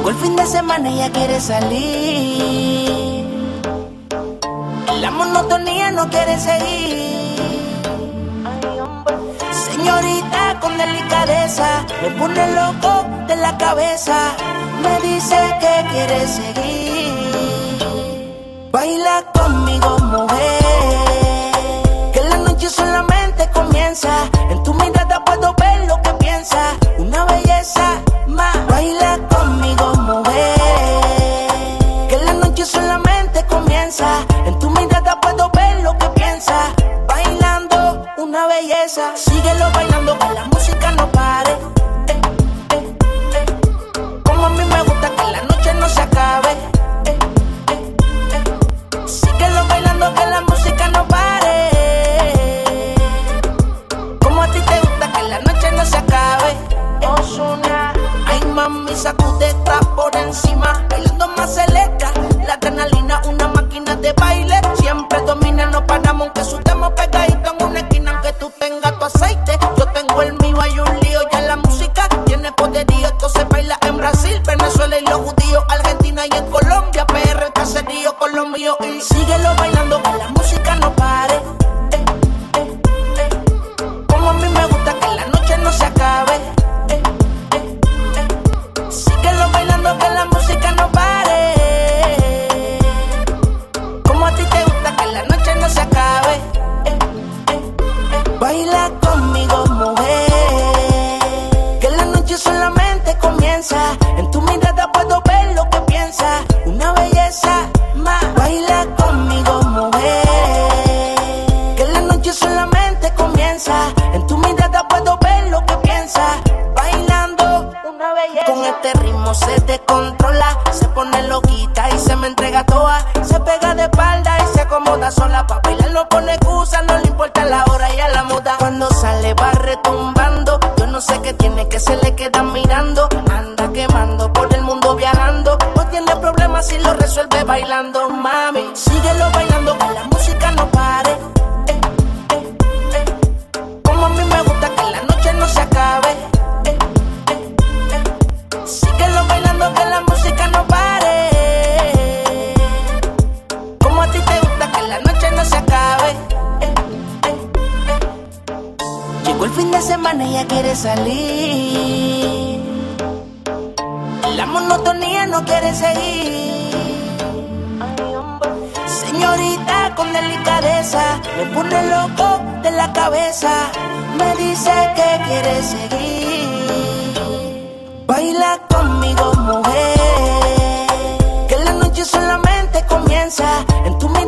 Llegó el fin de semana y ella quiere salir. La monotonía no quiere seguir. Señorita con delicadeza, me pone loco de la cabeza. Me dice que quiere seguir. Baila conmigo, mujer. Que la noche solamente comienza. En tu mirada mami, sacudeta por encima. Bailando más selecta, la adrenalina, una máquina de baile. Siempre domina, no paramos, aunque sudemos pegaditos en una esquina. Aunque tú tengas tu aceite, yo tengo el mío, hay un lío. Ya la música tiene poderío, esto se baila en Brasil, Venezuela y los judíos, Argentina y en Colombia. PR, el caserío con los míos. Y Baila conmigo, mujer. Que la noche solamente comienza. En tu mirada puedo ver lo que piensas. Bailando una belleza. Con este ritmo se descontrola. Se pone loquita y se me entrega toda. Se pega de espalda y se acomoda sola. Pa' bailar no pone excusa, no le importa la hora y a la moda. Cuando sale va retumbando. Yo no sé qué tiene que se le queda mirando. Anda quemando por el mundo viajando. No tiene problemas si lo resuelve bailando, mami. Llegó el fin de semana y ella quiere salir. La monotonía no quiere seguir. Señorita con delicadeza, me pone loco de la cabeza. Me dice que quiere seguir. Baila conmigo, mujer. Que la noche solamente comienza. En tu mirada